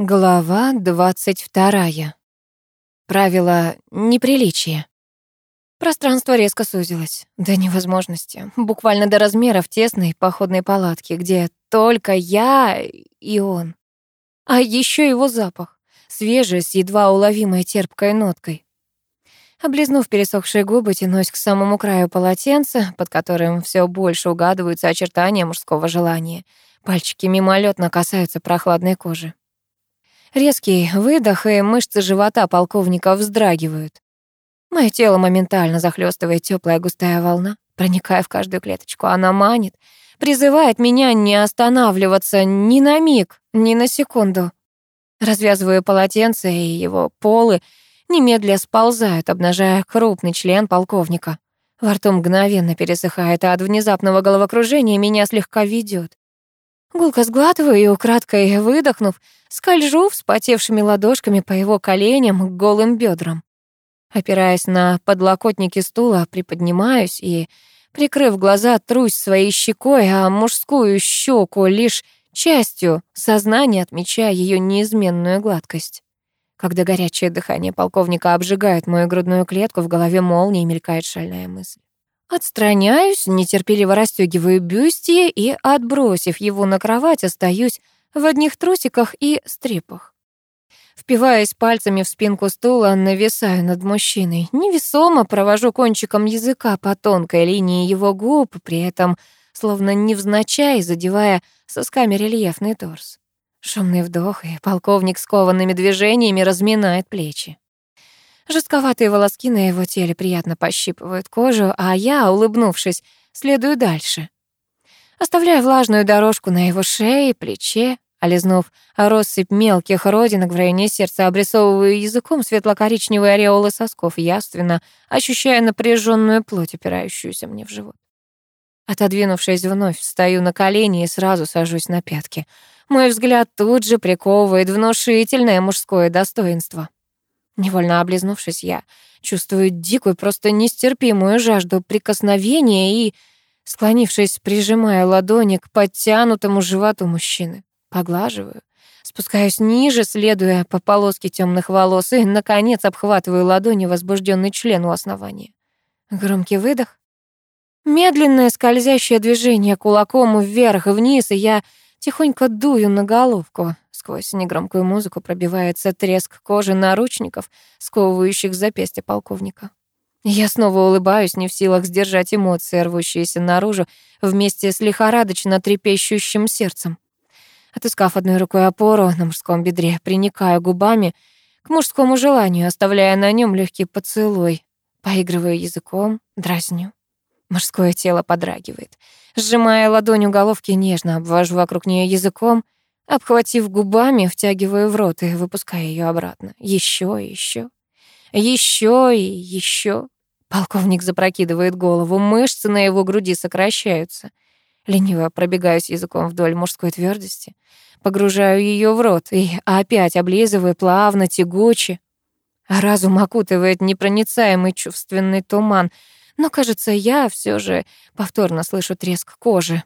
Глава двадцать вторая. Правило неприличия. Пространство резко сузилось до невозможности, буквально до размеров тесной походной палатки, где только я и он. А еще его запах, свежий, с едва уловимой терпкой ноткой. Облизнув пересохшие губы, тянусь к самому краю полотенца, под которым все больше угадываются очертания мужского желания. Пальчики мимолетно касаются прохладной кожи. Резкий выдох, и мышцы живота полковника вздрагивают. Мое тело моментально захлестывает теплая густая волна, проникая в каждую клеточку. Она манит, призывает меня не останавливаться ни на миг, ни на секунду. Развязываю полотенце, и его полы немедля сползают, обнажая крупный член полковника. Во рту мгновенно пересыхает, а от внезапного головокружения меня слегка ведет. Гулко сглатываю и, украдкой выдохнув, скольжу вспотевшими ладошками по его коленям к голым бедрам. Опираясь на подлокотники стула, приподнимаюсь и, прикрыв глаза, трусь своей щекой, а мужскую щеку лишь частью сознания отмечая ее неизменную гладкость. Когда горячее дыхание полковника обжигает мою грудную клетку, в голове молнией мелькает шальная мысль. Отстраняюсь, нетерпеливо расстёгиваю бюстье и, отбросив его на кровать, остаюсь в одних трусиках и стрипах. Впиваясь пальцами в спинку стула, нависаю над мужчиной. Невесомо провожу кончиком языка по тонкой линии его губ, при этом словно невзначай задевая сосками рельефный торс. Шумный вдох, и полковник скованными движениями разминает плечи. Жестковатые волоски на его теле приятно пощипывают кожу, а я, улыбнувшись, следую дальше. Оставляю влажную дорожку на его шее, плече, олизнув россыпь мелких родинок в районе сердца, обрисовываю языком светло-коричневые ореолы сосков, яственно ощущая напряженную плоть, опирающуюся мне в живот. Отодвинувшись вновь, встаю на колени и сразу сажусь на пятки. Мой взгляд тут же приковывает внушительное мужское достоинство. Невольно облизнувшись, я чувствую дикую, просто нестерпимую жажду прикосновения и, склонившись, прижимаю ладони к подтянутому животу мужчины. Поглаживаю, спускаюсь ниже, следуя по полоске темных волос и, наконец, обхватываю ладони возбужденный член у основания. Громкий выдох. Медленное скользящее движение кулаком вверх и вниз, и я тихонько дую на головку. Сквозь негромкую музыку пробивается треск кожи наручников, сковывающих запястья полковника. Я снова улыбаюсь, не в силах сдержать эмоции, рвущиеся наружу, вместе с лихорадочно трепещущим сердцем. Отыскав одной рукой опору на мужском бедре, приникаю губами к мужскому желанию, оставляя на нем легкий поцелуй. Поигрываю языком, дразню. Мужское тело подрагивает. Сжимая ладонь головки, нежно обвожу вокруг нее языком — Обхватив губами, втягиваю в рот и выпускаю ее обратно. Еще и еще. Еще и еще. Полковник запрокидывает голову, мышцы на его груди сокращаются. Лениво пробегаюсь языком вдоль мужской твердости, погружаю ее в рот и опять облизываю плавно, тягуче. Разум окутывает непроницаемый чувственный туман, но, кажется, я все же повторно слышу треск кожи.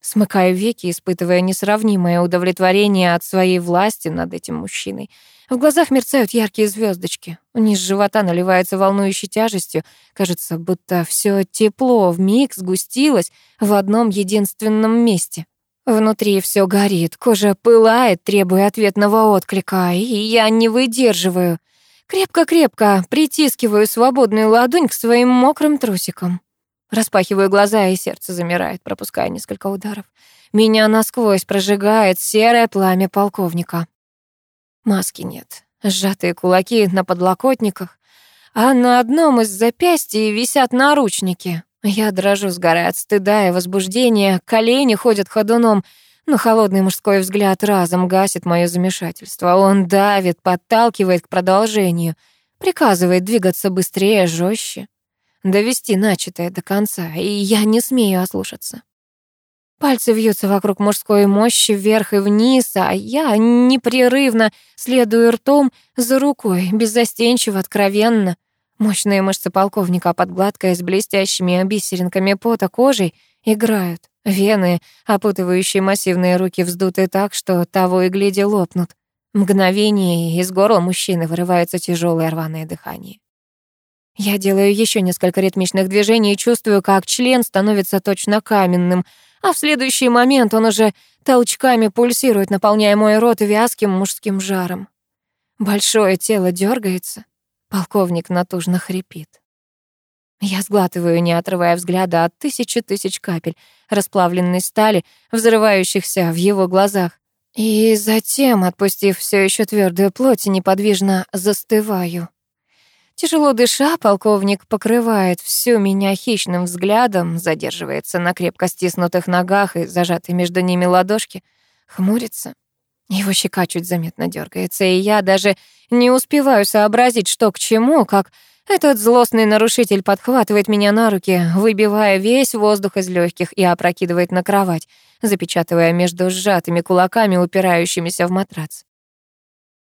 Смыкаю веки, испытывая несравнимое удовлетворение от своей власти над этим мужчиной. В глазах мерцают яркие звездочки. Низ живота наливается волнующей тяжестью. Кажется, будто все тепло вмиг сгустилось в одном единственном месте. Внутри все горит, кожа пылает, требуя ответного отклика, и я не выдерживаю. Крепко-крепко притискиваю свободную ладонь к своим мокрым трусикам. Распахиваю глаза, и сердце замирает, пропуская несколько ударов. Меня насквозь прожигает серое пламя полковника. Маски нет. Сжатые кулаки на подлокотниках, а на одном из запястий висят наручники. Я дрожу, сгорая от стыда и возбуждения, колени ходят ходуном, но холодный мужской взгляд разом гасит моё замешательство. Он давит, подталкивает к продолжению, приказывает двигаться быстрее, жестче довести начатое до конца, и я не смею ослушаться. Пальцы вьются вокруг мужской мощи вверх и вниз, а я непрерывно следую ртом за рукой, беззастенчиво, откровенно. Мощные мышцы полковника под гладкой с блестящими бисеринками пота кожей играют. Вены, опутывающие массивные руки, вздуты так, что того и гляди лопнут. Мгновение, из горла мужчины вырывается тяжелое рваное дыхание. Я делаю еще несколько ритмичных движений и чувствую, как член становится точно каменным, а в следующий момент он уже толчками пульсирует, наполняя мой рот вязким мужским жаром. Большое тело дергается, полковник натужно хрипит. Я сглатываю, не отрывая взгляда от тысячи тысяч капель расплавленной стали, взрывающихся в его глазах. И затем, отпустив все еще твердую плоть, неподвижно застываю. Тяжело дыша, полковник покрывает всю меня хищным взглядом, задерживается на крепко стиснутых ногах и зажатой между ними ладошки, хмурится. Его щека чуть заметно дергается, и я даже не успеваю сообразить, что к чему, как этот злостный нарушитель подхватывает меня на руки, выбивая весь воздух из легких и опрокидывает на кровать, запечатывая между сжатыми кулаками, упирающимися в матрац.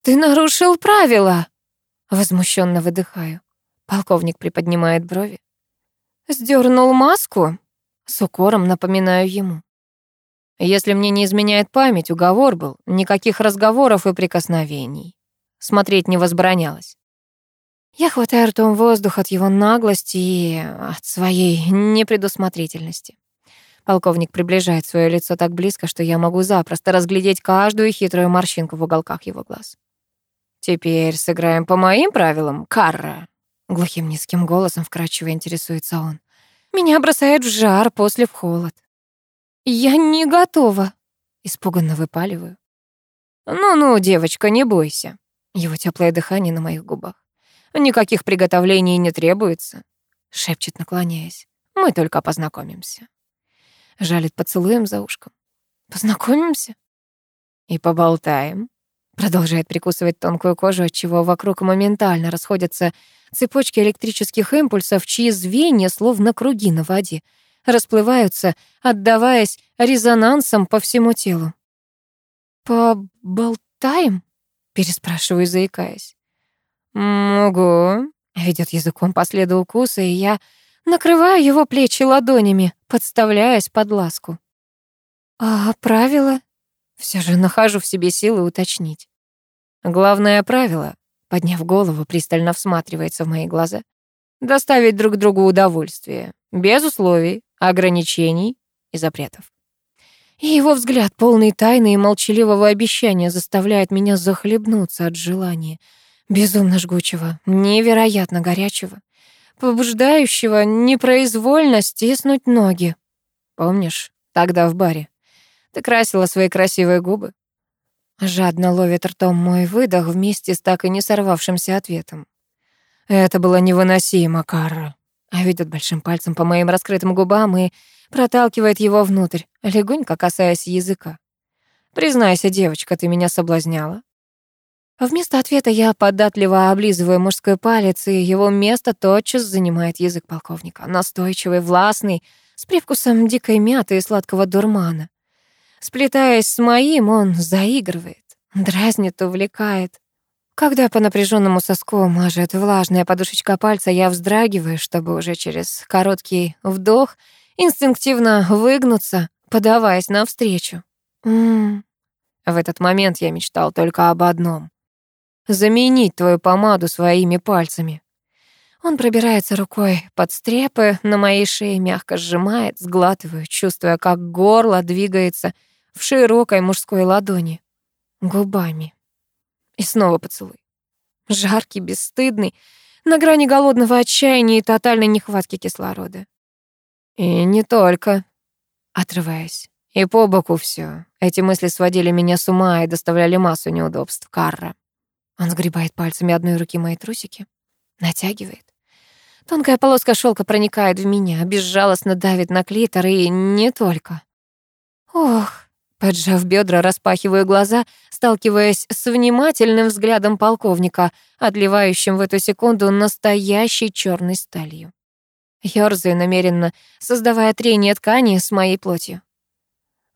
«Ты нарушил правила!» Возмущенно выдыхаю. Полковник приподнимает брови. Сдернул маску? С укором напоминаю ему. Если мне не изменяет память, уговор был, никаких разговоров и прикосновений. Смотреть не возбранялось. Я хватаю ртом воздух от его наглости и от своей непредусмотрительности. Полковник приближает свое лицо так близко, что я могу запросто разглядеть каждую хитрую морщинку в уголках его глаз. «Теперь сыграем по моим правилам, Карра», — глухим низким голосом вкрадчиво интересуется он. «Меня бросает в жар, после в холод». «Я не готова», — испуганно выпаливаю. «Ну-ну, девочка, не бойся». Его теплое дыхание на моих губах. Никаких приготовлений не требуется, шепчет, наклоняясь. Мы только познакомимся. Жалит поцелуем за ушком. Познакомимся? И поболтаем. Продолжает прикусывать тонкую кожу, отчего вокруг моментально расходятся цепочки электрических импульсов, чьи звенья, словно круги на воде, расплываются, отдаваясь резонансом по всему телу. «Поболтаем?» — переспрашиваю, заикаясь. «Ого!» — ведет языком по следу укуса, и я накрываю его плечи ладонями, подставляясь под ласку. «А правила?» Все же нахожу в себе силы уточнить. Главное правило, подняв голову, пристально всматривается в мои глаза, доставить друг другу удовольствие, без условий, ограничений и запретов. И его взгляд, полный тайны и молчаливого обещания, заставляет меня захлебнуться от желания — безумно жгучего, невероятно горячего, побуждающего непроизвольно стиснуть ноги. Помнишь, тогда в баре ты красила свои красивые губы? Жадно ловит ртом мой выдох вместе с так и не сорвавшимся ответом. Это было невыносимо, Карра. А ведет большим пальцем по моим раскрытым губам и проталкивает его внутрь, легонько касаясь языка. Признайся, девочка, ты меня соблазняла. Вместо ответа я податливо облизываю мужской палец, и его место тотчас занимает язык полковника. Настойчивый, властный, с привкусом дикой мяты и сладкого дурмана. Сплетаясь с моим, он заигрывает, дразнит, увлекает. Когда по напряженному соску мажет влажная подушечка пальца, я вздрагиваю, чтобы уже через короткий вдох инстинктивно выгнуться, подаваясь навстречу. М -м. В этот момент я мечтал только об одном заменить твою помаду своими пальцами. Он пробирается рукой под стрепы, на моей шее мягко сжимает, сглатываю, чувствуя, как горло двигается в широкой мужской ладони. Губами. И снова поцелуй. Жаркий, бесстыдный, на грани голодного отчаяния и тотальной нехватки кислорода. И не только. Отрываясь. И по боку все. Эти мысли сводили меня с ума и доставляли массу неудобств. Карра. Он сгребает пальцами одной руки мои трусики, натягивает. Тонкая полоска шелка проникает в меня, безжалостно давит на клитор и не только. Ох, поджав бедра, распахиваю глаза, сталкиваясь с внимательным взглядом полковника, отливающим в эту секунду настоящей черной сталью. Ёрзаю намеренно, создавая трение ткани с моей плотью.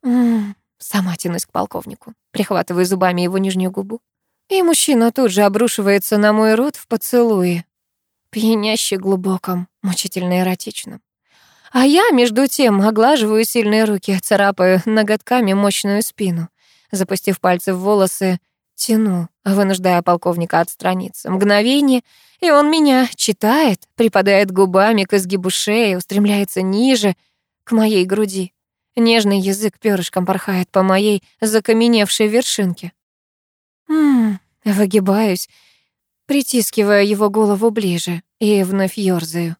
М -м, сама тянусь к полковнику, прихватываю зубами его нижнюю губу. И мужчина тут же обрушивается на мой рот в поцелуе. Пьяняще глубоком, мучительно эротичном. А я, между тем, оглаживаю сильные руки, царапаю ноготками мощную спину. Запустив пальцы в волосы, Тяну, вынуждая полковника отстраниться. Мгновение, и он меня читает, припадает губами к изгибу шеи, устремляется ниже, к моей груди. Нежный язык перышком порхает по моей закаменевшей вершинке. Ммм, выгибаюсь, притискивая его голову ближе и вновь ёрзаю.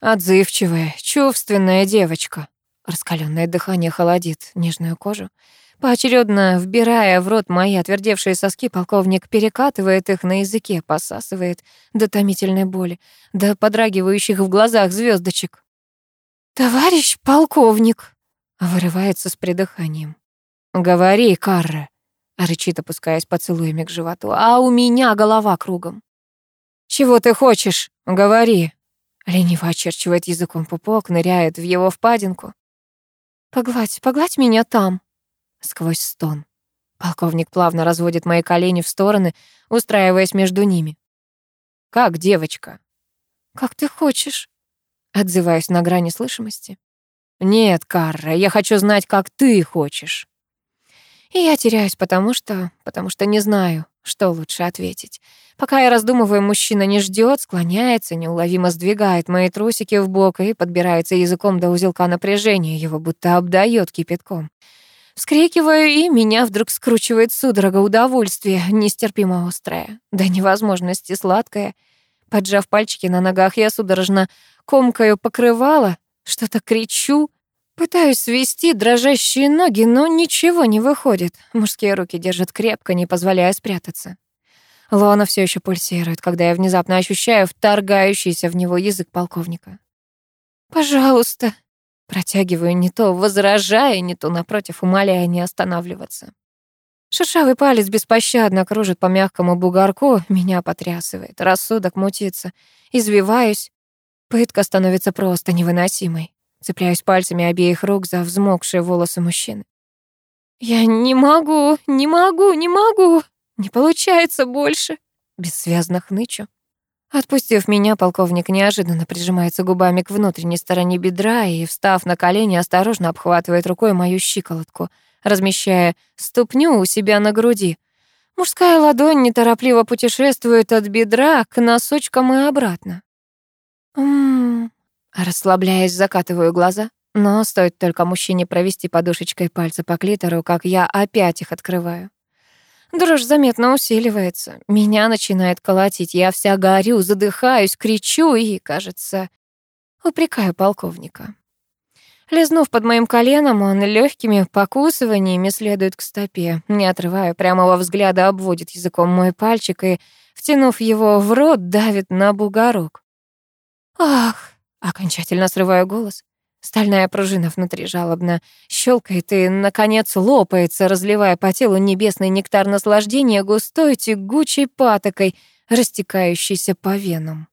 Отзывчивая, чувственная девочка. Раскаленное дыхание холодит нежную кожу. Поочередно вбирая в рот мои отвердевшие соски, полковник перекатывает их на языке, посасывает до томительной боли, до подрагивающих в глазах звездочек. «Товарищ полковник!» — вырывается с придыханием. «Говори, Карра!» — рычит, опускаясь поцелуями к животу. «А у меня голова кругом!» «Чего ты хочешь? Говори!» Лениво очерчивает языком пупок, ныряет в его впадинку. «Погладь, погладь меня там!» сквозь стон. Полковник плавно разводит мои колени в стороны, устраиваясь между ними. «Как девочка?» «Как ты хочешь», — отзываюсь на грани слышимости. «Нет, Карра, я хочу знать, как ты хочешь». И я теряюсь, потому что... потому что не знаю, что лучше ответить. Пока я раздумываю, мужчина не ждет, склоняется, неуловимо сдвигает мои трусики в бок и подбирается языком до узелка напряжения, его будто обдает кипятком. Вскрикиваю, и меня вдруг скручивает судорога удовольствия, нестерпимо острое, до невозможности сладкое. Поджав пальчики на ногах, я судорожно комкаю покрывало, что-то кричу, пытаюсь свести дрожащие ноги, но ничего не выходит. Мужские руки держат крепко, не позволяя спрятаться. Лона все еще пульсирует, когда я внезапно ощущаю вторгающийся в него язык полковника. «Пожалуйста», Протягиваю не то, возражая, не то, напротив, умоляя не останавливаться. Шершавый палец беспощадно кружит по мягкому бугорку, меня потрясывает, рассудок мутится. Извиваюсь. Пытка становится просто невыносимой. Цепляюсь пальцами обеих рук за взмокшие волосы мужчины. «Я не могу, не могу, не могу! Не получается больше!» Бессвязно хнычу. Отпустив меня, полковник неожиданно прижимается губами к внутренней стороне бедра и, встав на колени, осторожно обхватывает рукой мою щиколотку, размещая ступню у себя на груди. Мужская ладонь неторопливо путешествует от бедра к носочкам и обратно. Ммм, расслабляясь, закатываю глаза. Но стоит только мужчине провести подушечкой пальца по клитору, как я опять их открываю. Дрожь заметно усиливается. Меня начинает колотить. Я вся горю, задыхаюсь, кричу и, кажется, упрекаю полковника. Лизнув под моим коленом, он легкими покусываниями следует к стопе. Не отрывая прямого взгляда, обводит языком мой пальчик и, втянув его в рот, давит на бугорок. «Ах!» — окончательно срываю голос. Стальная пружина внутри жалобно щелкает и, наконец, лопается, разливая по телу небесный нектар наслаждения густой тягучей патокой, растекающейся по венам.